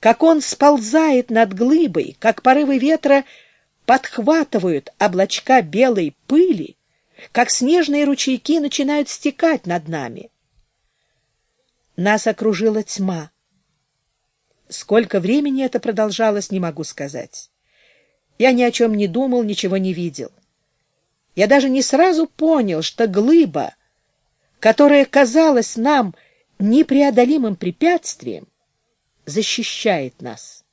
как он сползает над глыбой, как порывы ветра подхватывают облачка белой пыли, как снежные ручейки начинают стекать над нами. Нас окружила тьма. Сколько времени это продолжалось, не могу сказать. Я ни о чем не думал, ничего не видел. Я даже не сразу понял, что глыба, которая казалась нам непреодолимым препятствием, защищает нас.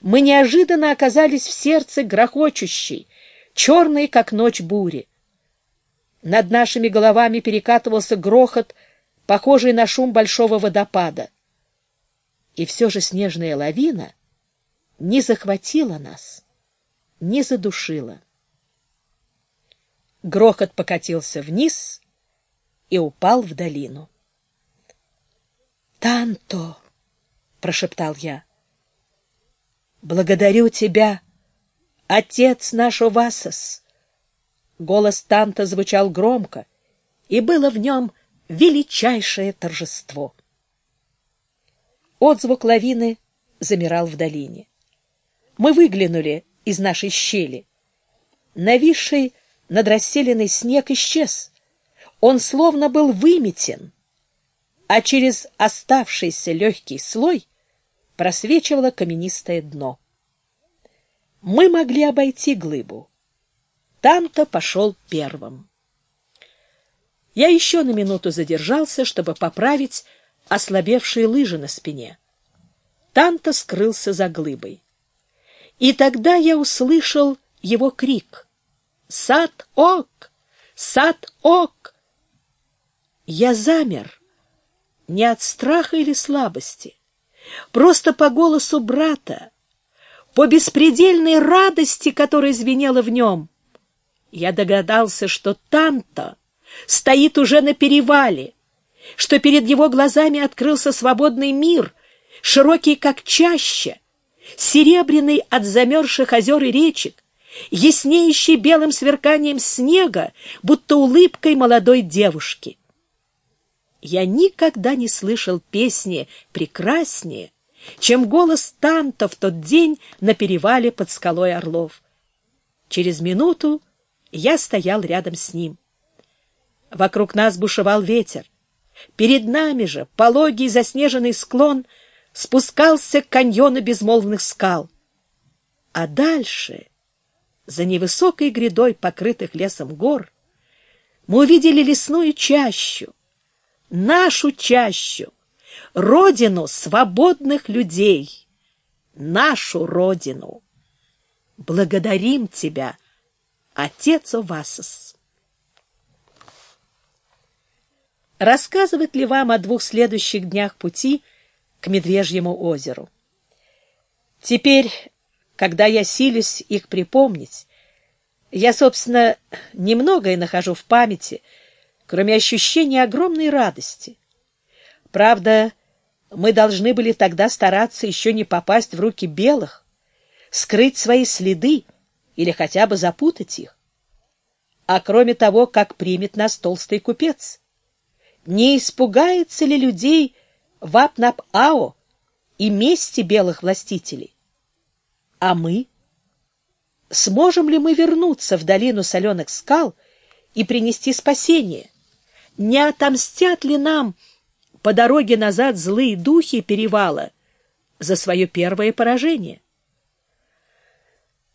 Мы неожиданно оказались в сердце грохочущей, черной, как ночь бури. Над нашими головами перекатывался грохот, похожий на шум большого водопада. И все же снежная лавина не захватила нас, не задушила. Грохот покатился вниз и упал в долину. «Танто!» — прошептал я. «Благодарю тебя, отец наш Овасос!» Голос Танта звучал громко, и было в нем величайшее торжество. Отзвук лавины замирал в долине. Мы выглянули из нашей щели. Нависший над расселенный снег исчез. Он словно был выметен, а через оставшийся легкий слой просвечивало каменистое дно. Мы могли обойти глыбу. Танто пошел первым. Я еще на минуту задержался, чтобы поправить ослабевшие лыжи на спине. Танто скрылся за глыбой. И тогда я услышал его крик — Сад-ок! Сад-ок! Я замер, не от страха или слабости, просто по голосу брата, по беспредельной радости, которая звенела в нем. Я догадался, что Танто стоит уже на перевале, что перед его глазами открылся свободный мир, широкий как чаще, серебряный от замерзших озер и речек, яснеющий белым сверканием снега, будто улыбкой молодой девушки. Я никогда не слышал песни прекраснее, чем голос Танта в тот день на перевале под скалой Орлов. Через минуту я стоял рядом с ним. Вокруг нас бушевал ветер. Перед нами же пологий заснеженный склон спускался к каньону безмолвных скал. А дальше за невысокой грядой, покрытых лесом гор, мы увидели лесную чащу, нашу чащу, родину свободных людей, нашу родину. Благодарим тебя, отец Овасос. Рассказывать ли вам о двух следующих днях пути к Медвежьему озеру? Теперь когда я силюсь их припомнить. Я, собственно, немногое нахожу в памяти, кроме ощущения огромной радости. Правда, мы должны были тогда стараться еще не попасть в руки белых, скрыть свои следы или хотя бы запутать их. А кроме того, как примет нас толстый купец? Не испугается ли людей Вапнап-Ао и мести белых властителей? А мы? Сможем ли мы вернуться в долину соленых скал и принести спасение? Не отомстят ли нам по дороге назад злые духи перевала за свое первое поражение?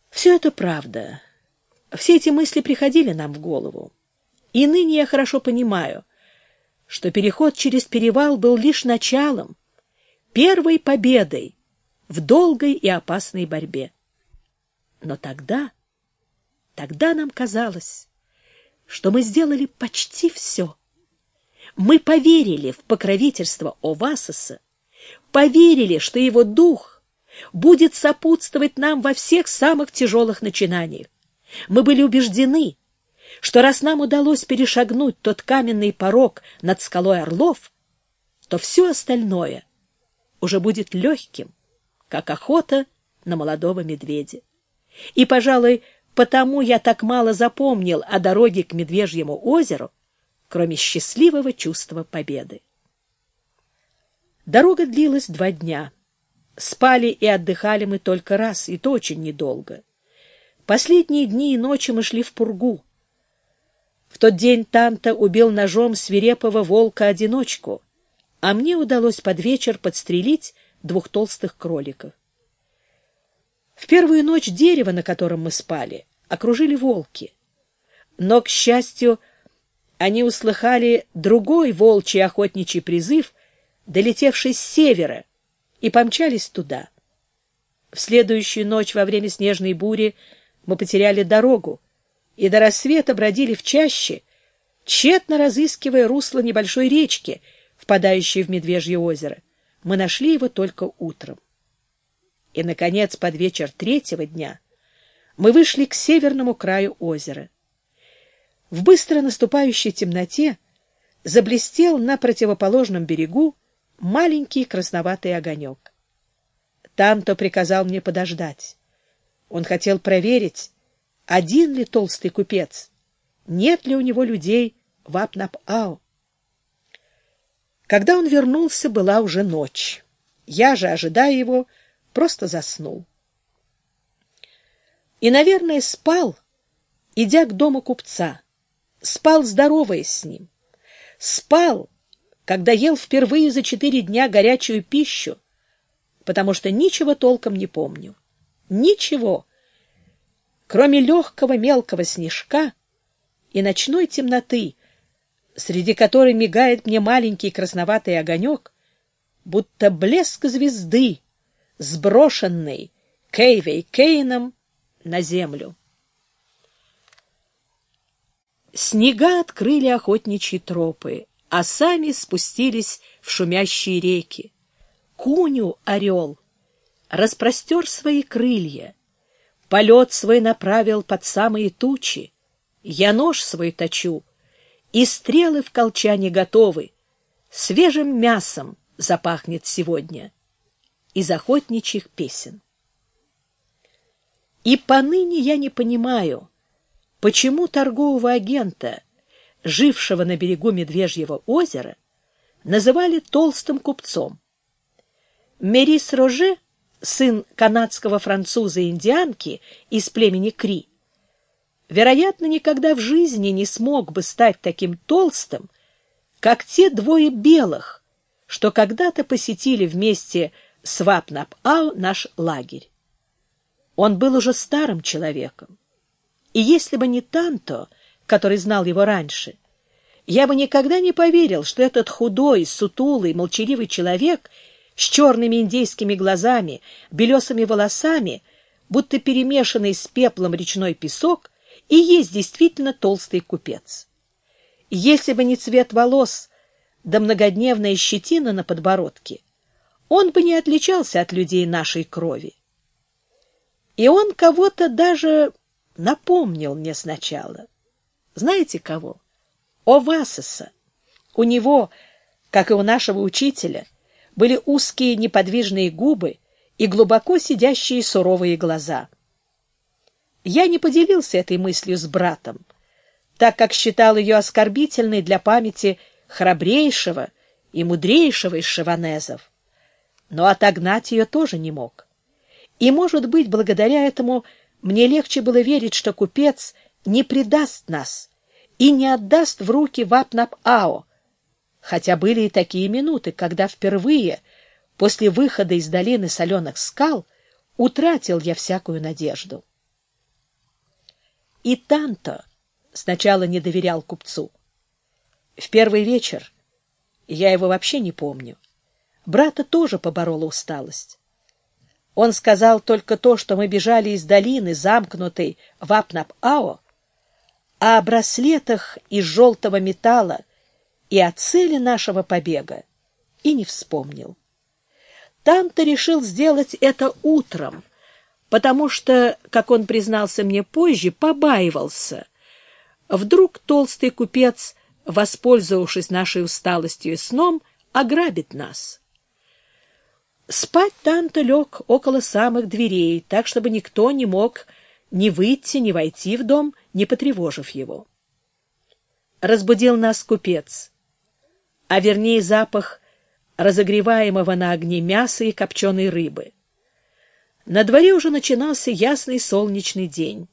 Все это правда. Все эти мысли приходили нам в голову. И ныне я хорошо понимаю, что переход через перевал был лишь началом, первой победой, в долгой и опасной борьбе. Но тогда, тогда нам казалось, что мы сделали почти все. Мы поверили в покровительство Овасоса, поверили, что его дух будет сопутствовать нам во всех самых тяжелых начинаниях. Мы были убеждены, что раз нам удалось перешагнуть тот каменный порог над скалой Орлов, то все остальное уже будет легким, как охота на молодого медведя. И, пожалуй, потому я так мало запомнил о дороге к Медвежьему озеру, кроме счастливого чувства победы. Дорога длилась два дня, Спали и отдыхали мы только раз, и то очень недолго. Последние дни и ночи мы шли в пургу. В тот день Танта убил ножом свирепого волка-одиночку, а мне удалось под вечер подстрелить двух толстых кроликов. В первую ночь дерево, на котором мы спали, окружили волки. Но, к счастью, они услыхали другой волчий охотничий призыв, долетевший с севера, и помчались туда. В следующую ночь во время снежной бури мы потеряли дорогу и до рассвета бродили в чаще, тщетно разыскивая русло небольшой речки, впадающей в Медвежье озеро. Мы нашли его только утром. И, наконец, под вечер третьего дня мы вышли к северному краю озера. В быстро наступающей темноте заблестел на противоположном берегу маленький красноватый огонек. Танто приказал мне подождать. Он хотел проверить, один ли толстый купец, нет ли у него людей в Апнап-Ау. Когда он вернулся, была уже ночь. Я же, ожидая его, просто заснул. И, наверное, спал, идя к дому купца. Спал, здороваясь с ним. Спал, когда ел впервые за четыре дня горячую пищу, потому что ничего толком не помню. Ничего, кроме легкого мелкого снежка и ночной темноты, среди которой мигает мне маленький красноватый огонек, будто блеск звезды, сброшенный Кейвей Кейном на землю. Снега открыли охотничьи тропы, а сами спустились в шумящие реки. Куню орел распростер свои крылья, полет свой направил под самые тучи, я нож свой точу, и стрелы в колчане готовы, свежим мясом запахнет сегодня из охотничьих песен. И поныне я не понимаю, почему торгового агента жившего на берегу Медвежьего озера, называли толстым купцом. Мерис Роже, сын канадского француза-индианки из племени Кри, вероятно, никогда в жизни не смог бы стать таким толстым, как те двое белых, что когда-то посетили вместе с Вапнап-Ау наш лагерь. Он был уже старым человеком. И если бы не Танто, который знал его раньше, я бы никогда не поверил, что этот худой, сутулый, молчаливый человек с черными индейскими глазами, белесыми волосами, будто перемешанный с пеплом речной песок, и есть действительно толстый купец. Если бы не цвет волос да многодневная щетина на подбородке, он бы не отличался от людей нашей крови. И он кого-то даже напомнил мне сначала — знаете кого? Овасиса. У него, как и у нашего учителя, были узкие неподвижные губы и глубоко сидящие суровые глаза. Я не поделился этой мыслью с братом, так как считал ее оскорбительной для памяти храбрейшего и мудрейшего из шаванезов. Но отогнать ее тоже не мог. И, может быть, благодаря этому мне легче было верить, что купец — не предаст нас и не отдаст в руки Вапнап-Ао, хотя были и такие минуты, когда впервые после выхода из долины соленых скал утратил я всякую надежду. И Танто сначала не доверял купцу. В первый вечер, я его вообще не помню, брата тоже поборола усталость. Он сказал только то, что мы бежали из долины, замкнутой в Апнап-Ао, о браслетах из желтого металла и о цели нашего побега и не вспомнил. Танто решил сделать это утром, потому что, как он признался мне позже, побаивался. Вдруг толстый купец, воспользовавшись нашей усталостью и сном, ограбит нас. Спать Танто лег около самых дверей, так, чтобы никто не мог ни выйти, ни войти в дом, не потревожив его. Разбудил нас купец, а вернее запах разогреваемого на огне мяса и копченой рыбы. На дворе уже начинался ясный солнечный день.